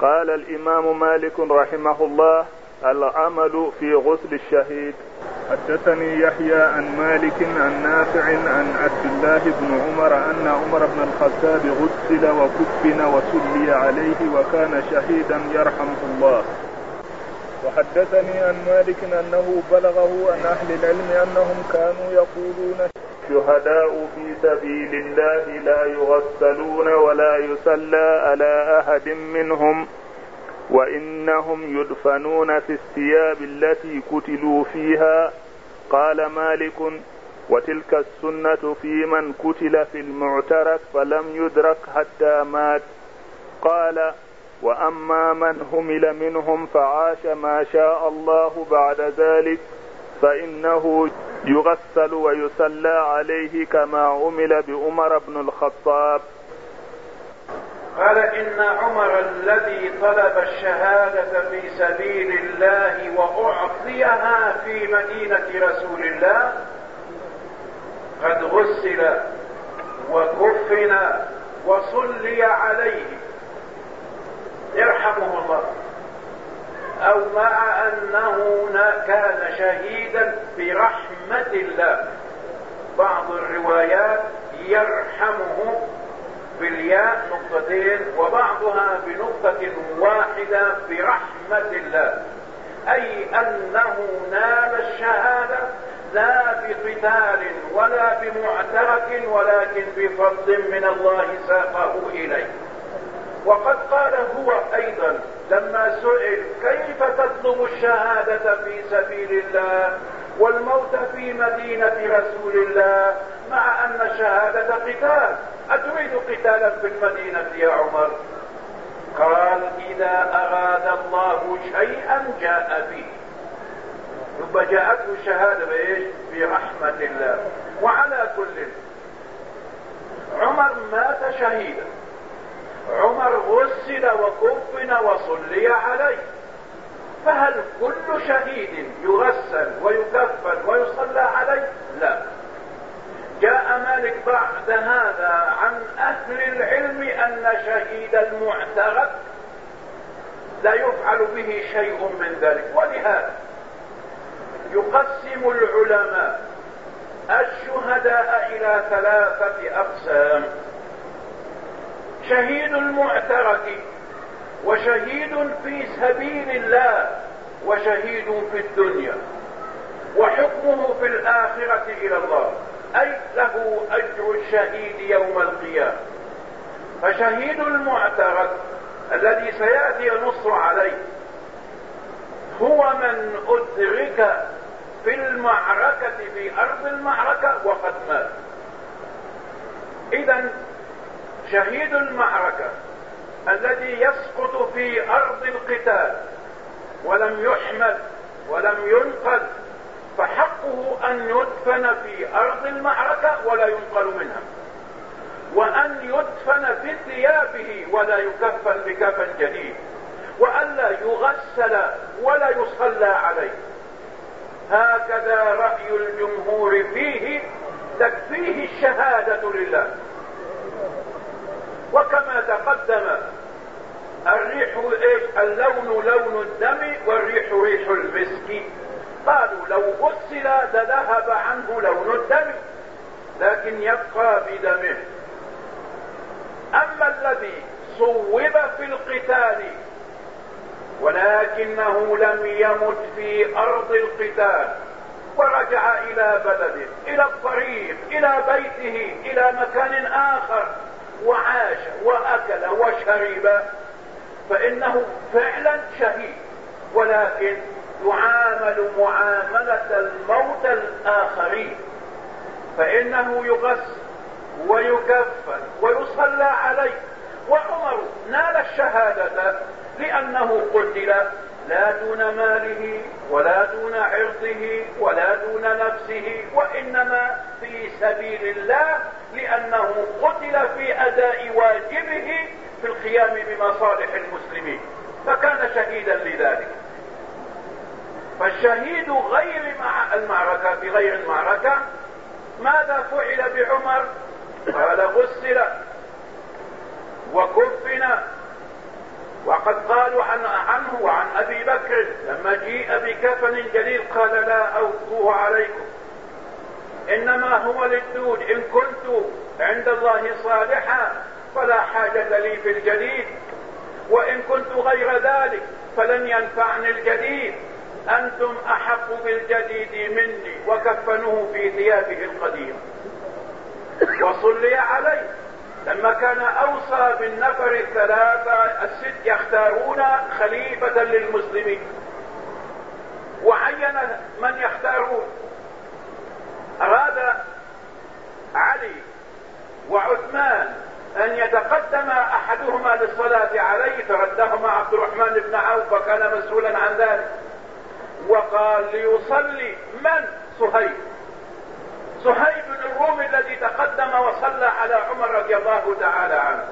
قال الإمام مالك رحمه الله العمل في غسل الشهيد حدثني يحيى عن مالك عن نافع عن عبد الله بن عمر أن عمر بن الخطاب غسل وكفن وسلي عليه وكان شهيدا يرحمه الله. وحدثني عن مالك أنه بلغه عن أهل العلم أنهم كانوا يقولون الشهداء في سبيل الله لا يغسلون ولا يصلى على أحد منهم وإنهم يدفنون في الثياب التي قتلوا فيها. قال مالك وتلك السنة في من قتل في المعترك فلم يدرك حتى مات. قال وأما من همل منهم فعاش ما شاء الله بعد ذلك فإنه يغسل ويصلى عليه كما عمل بعمر بن الخطاب. قال إن عمر الذي طلب الشهادة في سبيل الله وأعطيها في مدينة رسول الله قد غسل وكفن وصلي عليه. يرحمه الله. أو مع أنه كان شهيدا برحمة الله. بعض الروايات يرحمه بالياء نقطتين وبعضها بنقطة واحدة برحمة الله. أي أنه نال الشهادة لا بقتال ولا بمعترك ولكن بفضل من الله ساقه إليه. وقد قال هو أيضا لما سئل كيف تطلب الشهادة في سبيل الله والموت في مدينة رسول الله مع أن الشهادة قتال؟ أتريد قتالا في المدينة يا عمر؟ قال إذا أراد الله شيئا جاء به. ثم جاءته الشهادة بإيش؟ برحمة الله. وعلى كل. عمر مات شهيدا. عمر غسل وكفن وصلي عليه. فهل كل شهيد يغسل ويكفن ويصلى عليه؟ لا. جاء مالك بعد هذا عن أهل العلم أن شهيد المعترك لا يفعل به شيء من ذلك. ولهذا يقسم العلماء الشهداء إلى ثلاثة أقسام. شهيد المعترك وشهيد في سبيل الله وشهيد في الدنيا وحكمه في الآخرة إلى الله. أي له أجر الشهيد يوم القيامة. فشهيد المعترك الذي سيأتي النص عليه هو من أدرك في المعركة في أرض المعركة وقد مات. إذا شهيد المعركة الذي يسقط في أرض القتال ولم يحمل ولم ينقل فحقه أن يدفن في أرض المعركة ولا ينقل منها وأن يدفن في ثيابه ولا يكفن بكفن جديد وألا يغسل ولا يصلى عليه. هكذا رأي الجمهور فيه تكفيه الشهادة لله. وكما تقدم الريح إيش؟ اللون لون الدم والريح ريح المسك. قالوا لو غسل لذهب عنه لون الدم لكن يبقى بدمه. أما الذي صوب في القتال ولكنه لم يمت في أرض القتال ورجع إلى بلده إلى الطريق إلى بيته إلى مكان آخر. وعاش وأكل وشرب فإنه فعلا شهيد. ولكن يعامل معاملة الموت الآخرين. فإنه يغسل ويكفن ويصلى عليه. وعمر نال الشهادة لأنه قتل لا دون ماله ولا دون عرضه ولا دون نفسه وإنما في سبيل الله لأنه قتل في أداء واجبه في القيام بمصالح المسلمين فكان شهيدا لذلك. فالشهيد غير مع المعركة في غير المعركة ماذا فعل بعمر؟ قال غسل وكفن وقد قالوا عن عنه وعن أبي بكر لما جيء بكفن جليل قال لا اوفوه عليكم. إنما هو للدود إن كنت عند الله صالحا فلا حاجة لي في الجديد وإن كنت غير ذلك فلن ينفعني الجديد أنتم أحق بالجديد مني وكفنوه في ثيابه القديمة وصلي عليه. لما كان أوصى بالنفر الثلاثة الست يختارون خليفة للمسلمين. وعين من يختارون. أراد علي وعثمان أن يتقدم أحدهما للصلاة عليه فردهما عبد الرحمن بن عوف وكان مسؤولا عن ذلك. وقال ليصلي من؟ صهيب صهيب الرومي الذي تقدم وصلى على عمر رضي الله تعالى عنه.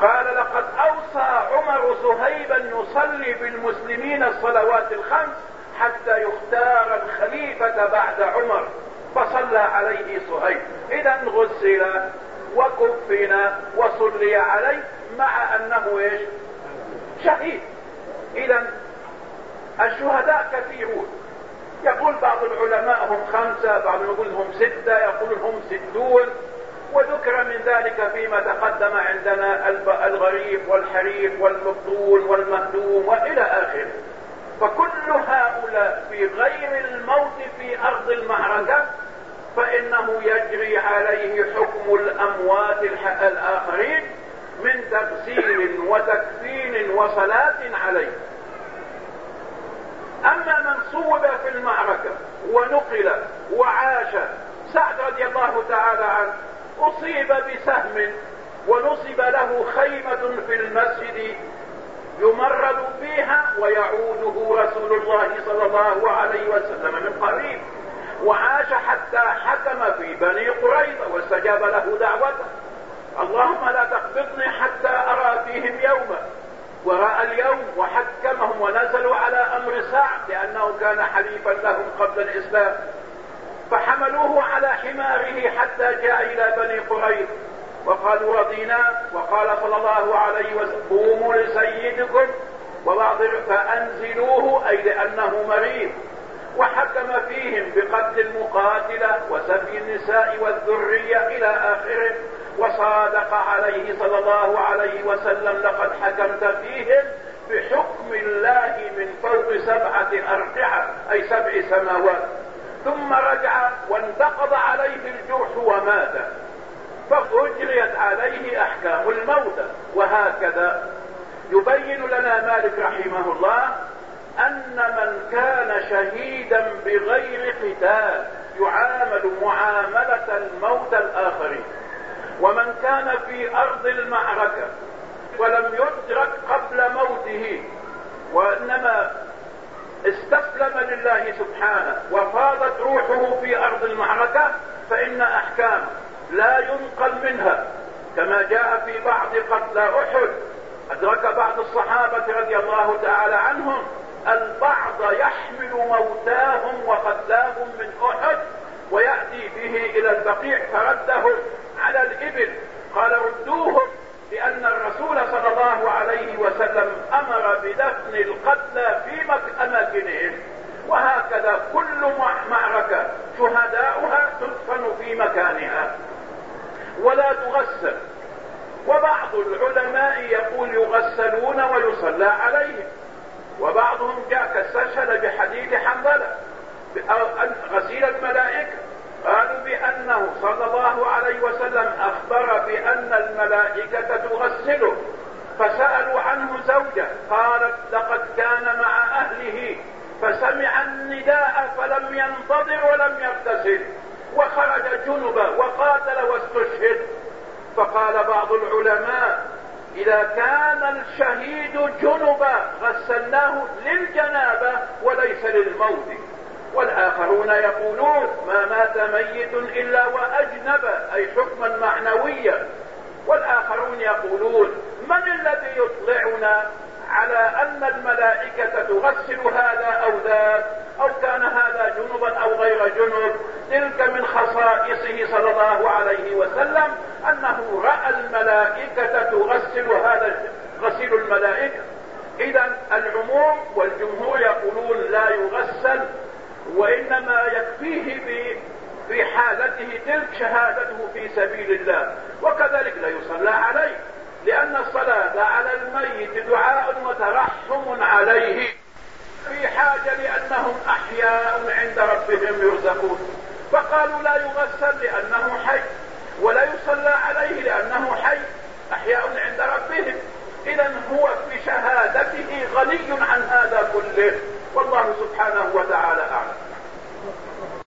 قال لقد أوصى عمر صهيبا يصلي بالمسلمين الصلوات الخمس حتى يختار الخليفة بعد عمر. فصلى عليه صهيب اذا غسل وكفن وصلي عليه مع أنه إيش؟ شهيد. اذا الشهداء كثيرون. يقول بعض العلماء هم خمسة بعضهم يقول هم ستة يقول هم ستون. وذكر من ذلك فيما تقدم عندنا الغريب والحريف والمبطون والمهدوم وإلى آخره. فكل هؤلاء في غير الموت في أرض المعركة فإنه يجري عليه حكم الأموات الآخرين من تغسيل وتكفين وصلاة عليه. اما من صوب في المعركة ونقل وعاش سعد رضي الله تعالى عنه أصيب بسهم ونصب له خيمة في المسجد يمرض فيها ويعوده رسول الله صلى الله عليه وسلم من قريب وعاش حتى حكم في بني قريظة واستجاب له دعوته. اللهم لا تقبضني حتى أرى فيهم يوما. ورأى اليوم وحكمهم ونزلوا سعد لأنه كان حليفا لهم قبل الإسلام. فحملوه على حماره حتى جاء إلى بني قريظ. وقالوا رضينا وقال صلى الله عليه وسلم قوموا لسيدكم وبعض فأنزلوه أي لأنه مريض. وحكم فيهم بقتل المقاتلة وسبي النساء والذرية إلى آخره. وصادق عليه صلى الله عليه وسلم لقد حكمت فيهم بحكم الله من فوق سبعة ارجعة أي سبع سماوات. ثم رجع وانتقض عليه الجرح ومات. فأجريت عليه أحكام الموتى وهكذا. يبين لنا مالك رحمه الله أن من كان شهيدا بغير قتال يعامل معاملة الموتى الآخرين. ومن كان في أرض المعركة ولم يدرك قبل موته وإنما استسلم لله سبحانه وفاضت روحه في أرض المعركة فإن أحكام لا ينقل منها. كما جاء في بعض قتلى أحد أدرك بعض الصحابة رضي الله تعالى عنهم البعض يحمل موتاهم وقتلاهم من أحد ويأتي به إلى البقيع فردهم على الابل قال ردوهم لأن الرسول صلى الله عليه وسلم أمر بدفن القتلى في اماكنهم وهكذا كل معركة شهداؤها تدفن في مكانها. ولا تغسل. وبعض العلماء يقول يغسلون ويصلى عليهم. وبعضهم جاء كاستشهد بحديث حنظلة. غسيل الملائكة. قالوا بأنه صلى الله عليه وسلم أخبر بأن الملائكة تغسله. فسألوا عنه زوجة قالت لقد كان مع أهله فسمع النداء فلم ينتظر ولم يغتسل وخرج جنبا وقاتل واستشهد. فقال بعض العلماء إذا كان الشهيد جنبا غسلناه للجنابة وليس للموت. والآخرون يقولون ما مات ميت إلا واجنب أي حكما معنويا. والآخرون يقولون من الذي يطلعنا على أن الملائكة تغسل هذا أو ذاك أو كان هذا جنبا أو غير جنب؟ تلك من خصائصه صلى الله عليه وسلم أنه رأى الملائكة تغسل هذا غسيل العموم والجمهور يقولون لا يغسل وإنما يكفيه في حالته تلك شهادته في سبيل الله وكذلك لا يصلى عليه. لأن الصلاة على الميت دعاء وترحم عليه. في حاجة لأنهم أحياء عند ربهم يرزقون. فقالوا لا يغسل لأنه حي ولا يصلى عليه لأنه حي. أحياء عند ربهم. إذا هو في شهادته غني عن هذا كله. والله سبحانه وتعالى